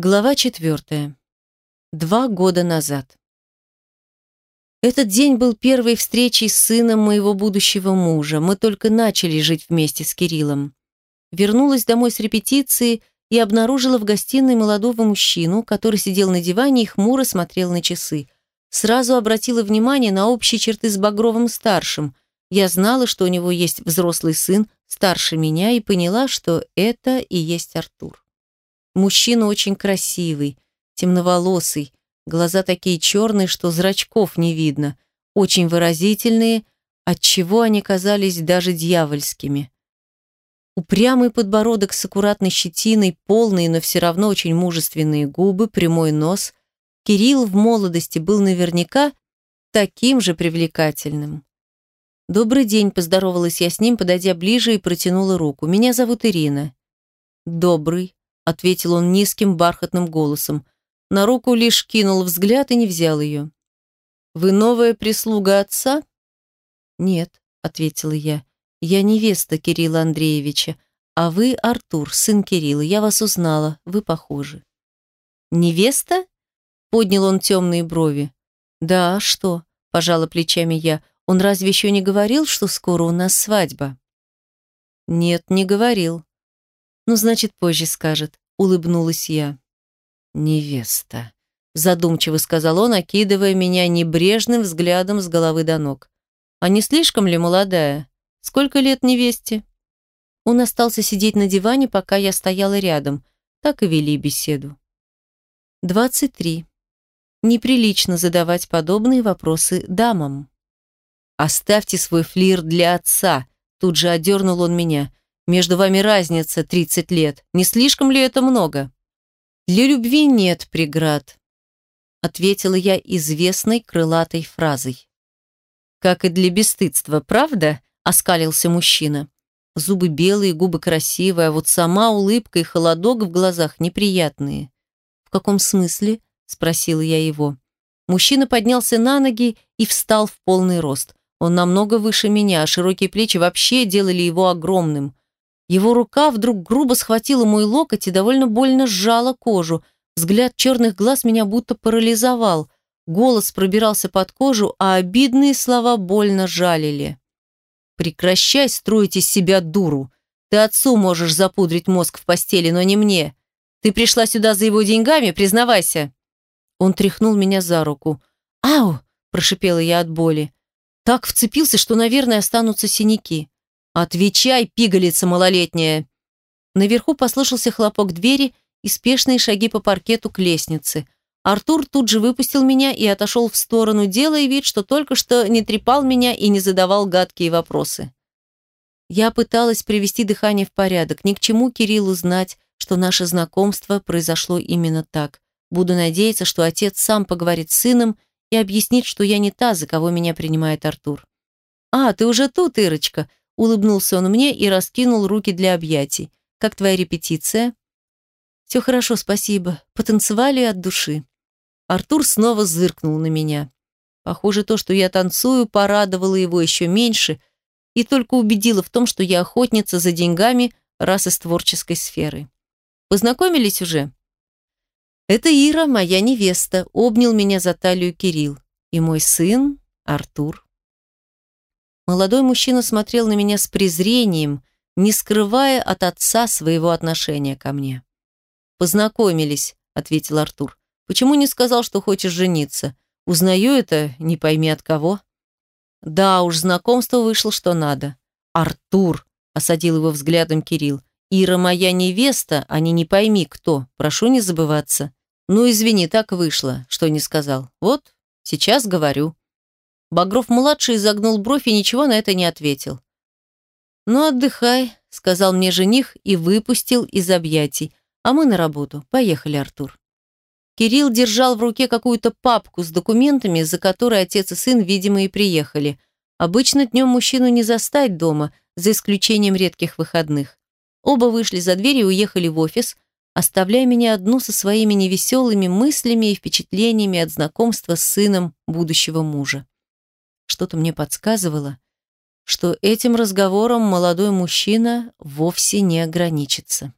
Глава четвертая. Два года назад. Этот день был первой встречей с сыном моего будущего мужа. Мы только начали жить вместе с Кириллом. Вернулась домой с репетиции и обнаружила в гостиной молодого мужчину, который сидел на диване и хмуро смотрел на часы. Сразу обратила внимание на общие черты с Багровым-старшим. Я знала, что у него есть взрослый сын, старше меня, и поняла, что это и есть Артур. Мужчина очень красивый, темноволосый, глаза такие черные, что зрачков не видно, очень выразительные, отчего они казались даже дьявольскими. Упрямый подбородок с аккуратной щетиной, полные, но все равно очень мужественные губы, прямой нос. Кирилл в молодости был наверняка таким же привлекательным. «Добрый день», – поздоровалась я с ним, подойдя ближе и протянула руку. «Меня зовут Ирина». «Добрый», ответил он низким бархатным голосом. На руку лишь кинул взгляд и не взял ее. «Вы новая прислуга отца?» «Нет», — ответила я. «Я невеста Кирилла Андреевича, а вы Артур, сын Кирилла. Я вас узнала, вы похожи». «Невеста?» — поднял он темные брови. «Да, а что?» — пожала плечами я. «Он разве еще не говорил, что скоро у нас свадьба?» «Нет, не говорил», ну, значит, позже скажет, улыбнулась я. Невеста, задумчиво сказал он, окидывая меня небрежным взглядом с головы до ног. А не слишком ли молодая? Сколько лет невесте? Он остался сидеть на диване, пока я стояла рядом. Так и вели беседу. Двадцать три. Неприлично задавать подобные вопросы дамам. «Оставьте свой флир для отца», тут же одернул он меня. Между вами разница 30 лет. Не слишком ли это много? Для любви нет преград, ответила я известной крылатой фразой. Как и для бесстыдства, правда? оскалился мужчина. Зубы белые, губы красивые, а вот сама улыбка и холодок в глазах неприятные. В каком смысле? спросила я его. Мужчина поднялся на ноги и встал в полный рост. Он намного выше меня, а широкие плечи вообще делали его огромным. Его рука вдруг грубо схватила мой локоть и довольно больно сжала кожу. Взгляд черных глаз меня будто парализовал. Голос пробирался под кожу, а обидные слова больно жалили. «Прекращай строить из себя дуру. Ты отцу можешь запудрить мозг в постели, но не мне. Ты пришла сюда за его деньгами, признавайся». Он тряхнул меня за руку. «Ау!» – прошипела я от боли. Так вцепился, что, наверное, останутся синяки. «Отвечай, пигалица малолетняя!» Наверху послышался хлопок двери и спешные шаги по паркету к лестнице. Артур тут же выпустил меня и отошел в сторону, делая вид, что только что не трепал меня и не задавал гадкие вопросы. Я пыталась привести дыхание в порядок. Ни к чему Кириллу знать, что наше знакомство произошло именно так. Буду надеяться, что отец сам поговорит с сыном и объяснит, что я не та, за кого меня принимает Артур. «А, ты уже тут, Ирочка», Улыбнулся он мне и раскинул руки для объятий. «Как твоя репетиция?» «Все хорошо, спасибо. Потанцевали от души». Артур снова зыркнул на меня. Похоже, то, что я танцую, порадовало его еще меньше и только убедило в том, что я охотница за деньгами, раз из творческой сферы. Познакомились уже? Это Ира, моя невеста, обнял меня за талию Кирилл. И мой сын Артур. Молодой мужчина смотрел на меня с презрением, не скрывая от отца своего отношения ко мне. «Познакомились», — ответил Артур. «Почему не сказал, что хочешь жениться? Узнаю это, не пойми от кого». «Да уж, знакомство вышло, что надо». «Артур», — осадил его взглядом Кирилл, «Ира моя невеста, а не не пойми кто. Прошу не забываться». «Ну, извини, так вышло, что не сказал. Вот, сейчас говорю». Багров-младший изогнул бровь и ничего на это не ответил. «Ну, отдыхай», — сказал мне жених и выпустил из объятий. «А мы на работу. Поехали, Артур». Кирилл держал в руке какую-то папку с документами, за которой отец и сын, видимо, и приехали. Обычно днем мужчину не застать дома, за исключением редких выходных. Оба вышли за дверь и уехали в офис, оставляя меня одну со своими невеселыми мыслями и впечатлениями от знакомства с сыном будущего мужа. Что-то мне подсказывало, что этим разговором молодой мужчина вовсе не ограничится.